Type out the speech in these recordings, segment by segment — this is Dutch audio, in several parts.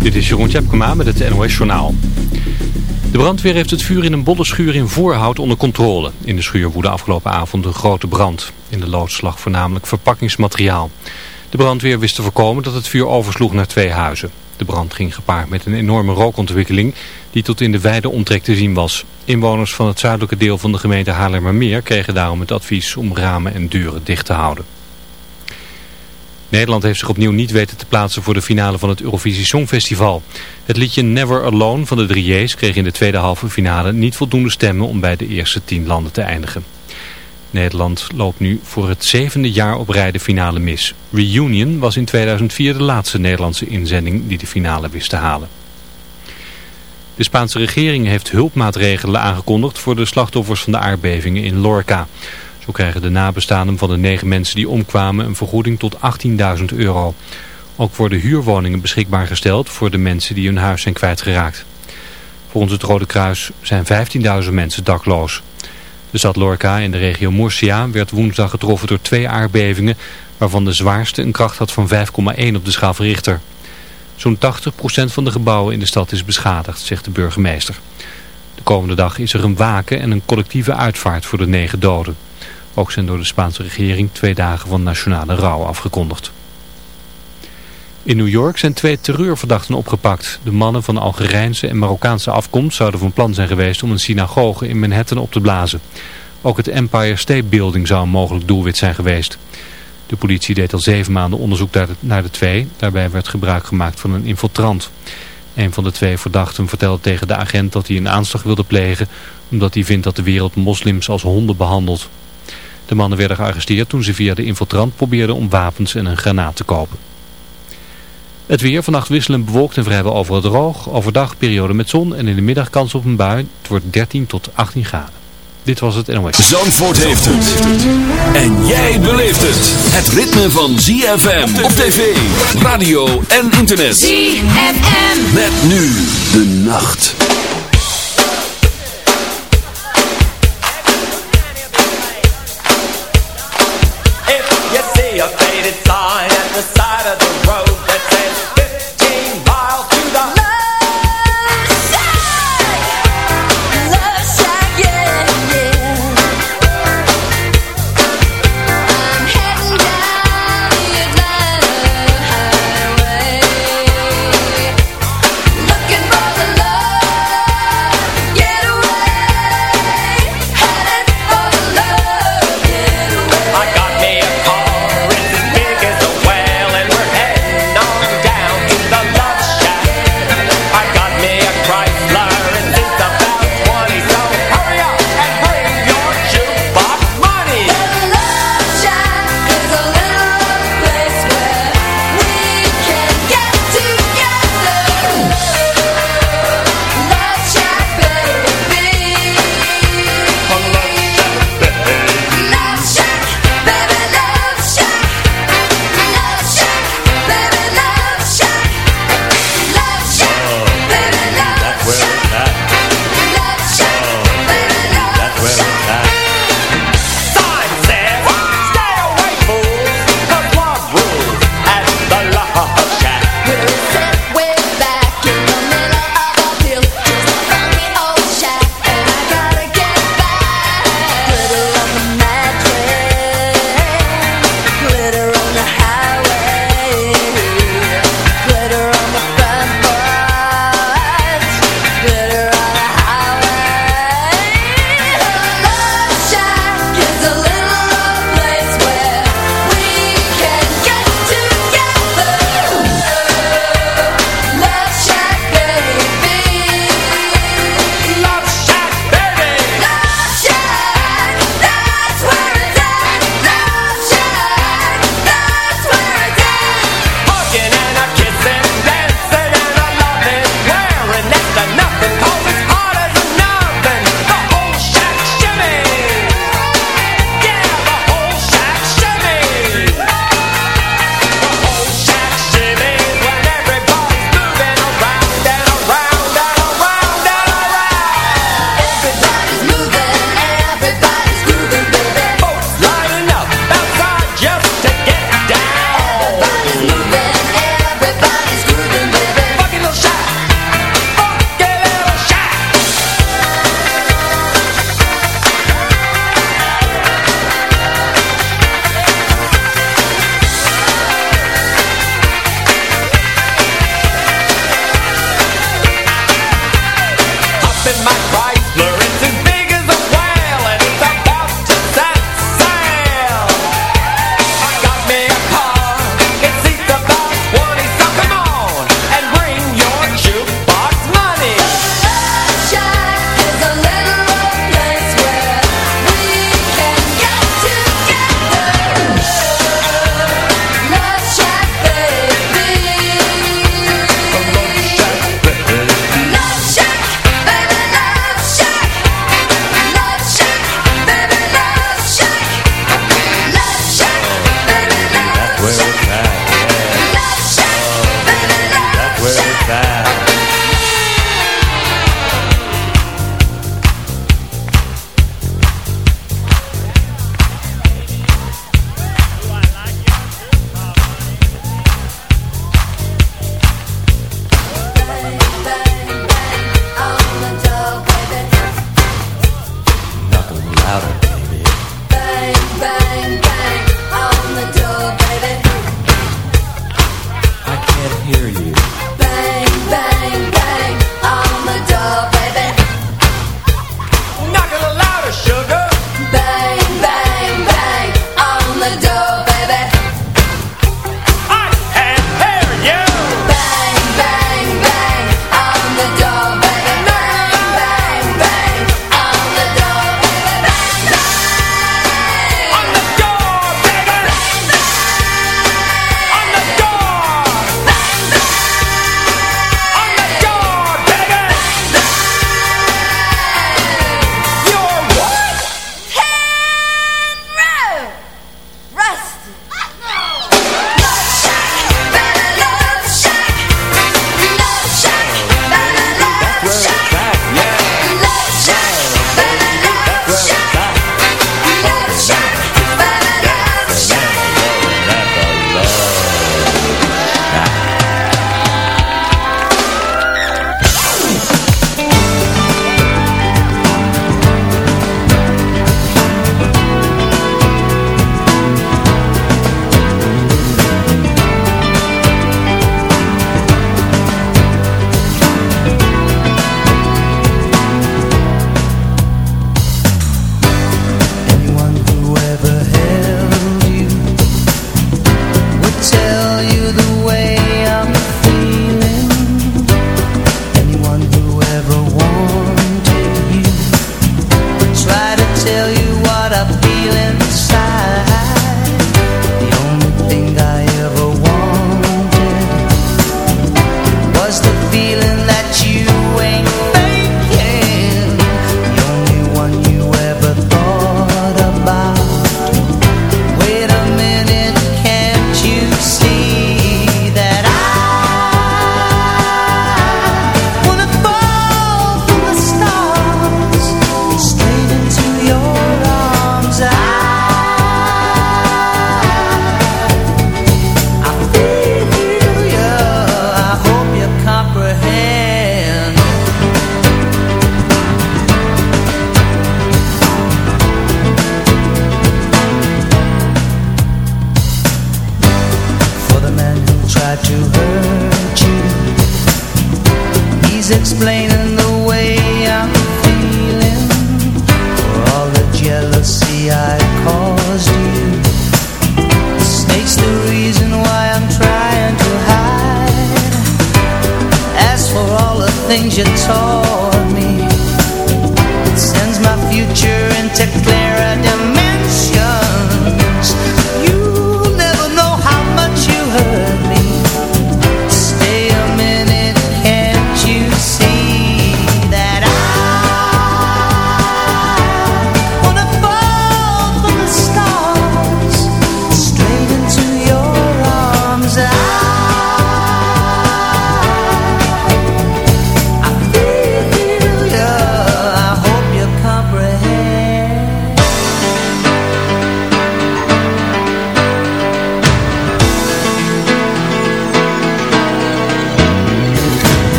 Dit is Jeroen Tjepkema met het NOS Journaal. De brandweer heeft het vuur in een bolle schuur in Voorhout onder controle. In de schuur woedde afgelopen avond een grote brand. In de loods lag voornamelijk verpakkingsmateriaal. De brandweer wist te voorkomen dat het vuur oversloeg naar twee huizen. De brand ging gepaard met een enorme rookontwikkeling die tot in de wijde omtrek te zien was. Inwoners van het zuidelijke deel van de gemeente Haarlemmermeer kregen daarom het advies om ramen en deuren dicht te houden. Nederland heeft zich opnieuw niet weten te plaatsen voor de finale van het Eurovisie Songfestival. Het liedje Never Alone van de 3J's kreeg in de tweede halve finale niet voldoende stemmen om bij de eerste tien landen te eindigen. Nederland loopt nu voor het zevende jaar op rij de finale mis. Reunion was in 2004 de laatste Nederlandse inzending die de finale wist te halen. De Spaanse regering heeft hulpmaatregelen aangekondigd voor de slachtoffers van de aardbevingen in Lorca. Krijgen de nabestaanden van de negen mensen die omkwamen een vergoeding tot 18.000 euro. Ook worden huurwoningen beschikbaar gesteld voor de mensen die hun huis zijn kwijtgeraakt. Volgens het Rode Kruis zijn 15.000 mensen dakloos. De stad Lorca in de regio Murcia werd woensdag getroffen door twee aardbevingen... waarvan de zwaarste een kracht had van 5,1 op de schaal van Richter. Zo'n 80% van de gebouwen in de stad is beschadigd, zegt de burgemeester. De komende dag is er een waken en een collectieve uitvaart voor de negen doden. Ook zijn door de Spaanse regering twee dagen van nationale rouw afgekondigd. In New York zijn twee terreurverdachten opgepakt. De mannen van Algerijnse en Marokkaanse afkomst zouden van plan zijn geweest om een synagoge in Manhattan op te blazen. Ook het Empire State Building zou een mogelijk doelwit zijn geweest. De politie deed al zeven maanden onderzoek naar de twee. Daarbij werd gebruik gemaakt van een infiltrant. Een van de twee verdachten vertelde tegen de agent dat hij een aanslag wilde plegen... omdat hij vindt dat de wereld moslims als honden behandelt. De mannen werden gearresteerd toen ze via de infiltrant probeerden om wapens en een granaat te kopen. Het weer vannacht wisselend bewolkt en vrijwel overal droog. Overdag periode met zon en in de middag kans op een bui. Het wordt 13 tot 18 graden. Dit was het NOS. Zandvoort heeft het. En jij beleeft het. Het ritme van ZFM op tv, radio en internet. ZFM. Met nu de nacht.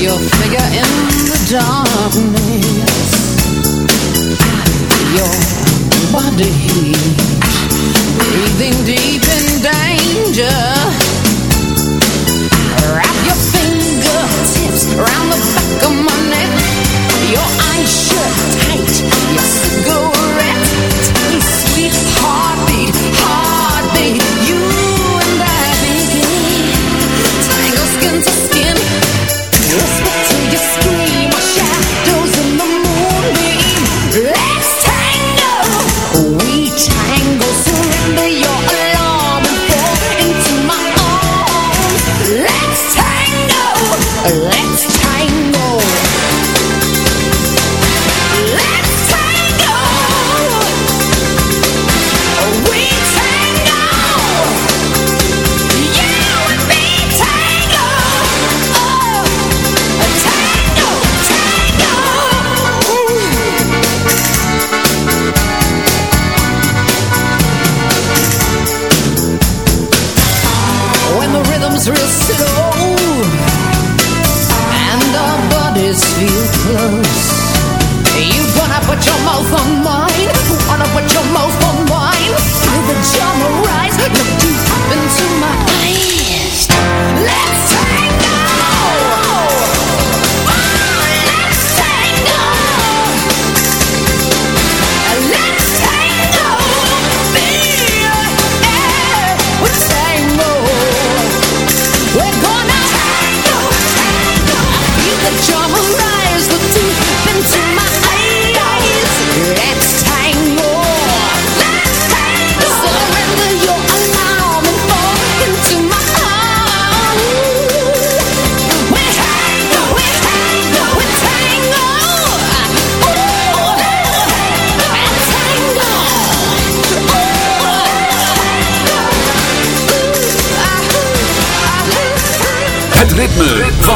Your figure in the darkness. Your body Breathing deep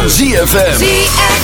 ZFM. ZFM.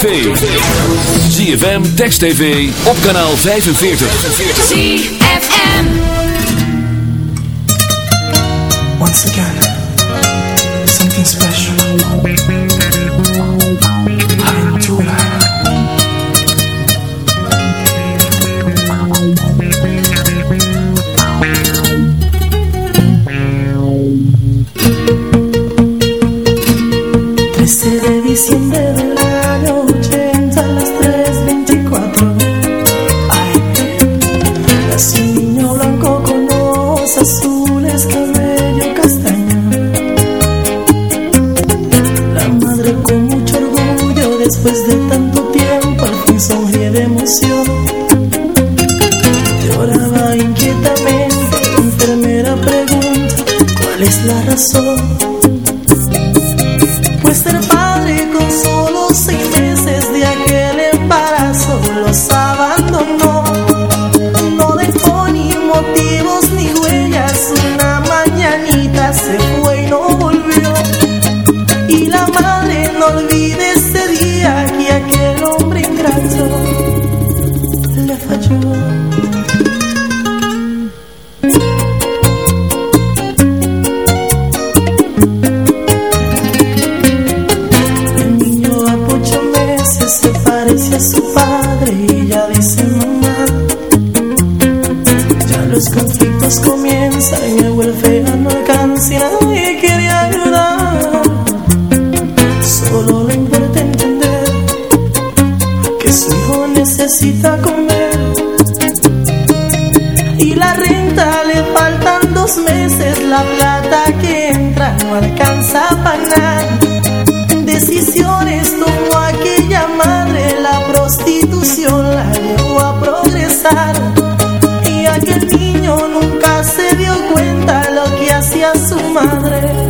tv. ZFM, Text TV, op kanaal 45. ZFM. Once again, something special. I'm de Diciembre corazón. se dio cuenta lo que hacía su madre.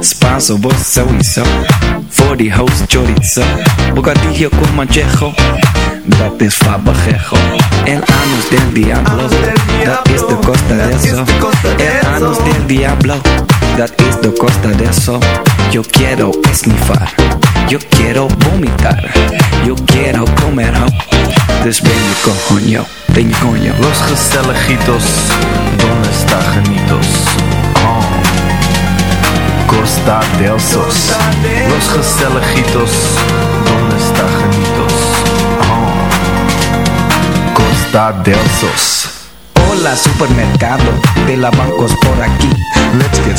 Spanso, vos sowieso. Voor die chorizo. Bocadillo con manchejo. Dat is fabajejo. El anus del diablo. Dat is de costa de eso. El anus del diablo. Dat is de costa de eso. Yo quiero esnifar. Yo quiero vomitar. Yo quiero comer ho. Dus ben je coño. Ben je coño. Los Gestelejitos, ¿dónde está Janitos? Oh. Costa del Sos. Los Gestelejitos, ¿dónde está Janitos? Oh. Costa del Sos. Hola supermercado de la bancos por aquí. Let's get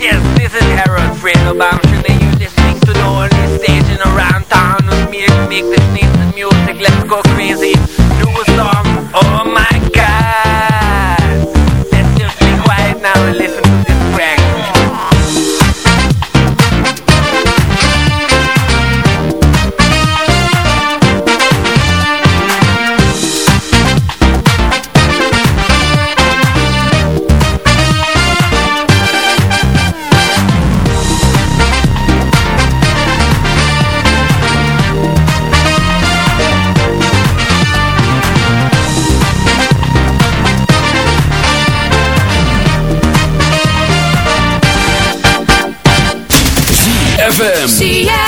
Yes, this is Harold Frizzlebaum Surely you're listening to the only stage in around town With me to make this nice music. Let's go crazy. Do a song, oh my ZFM.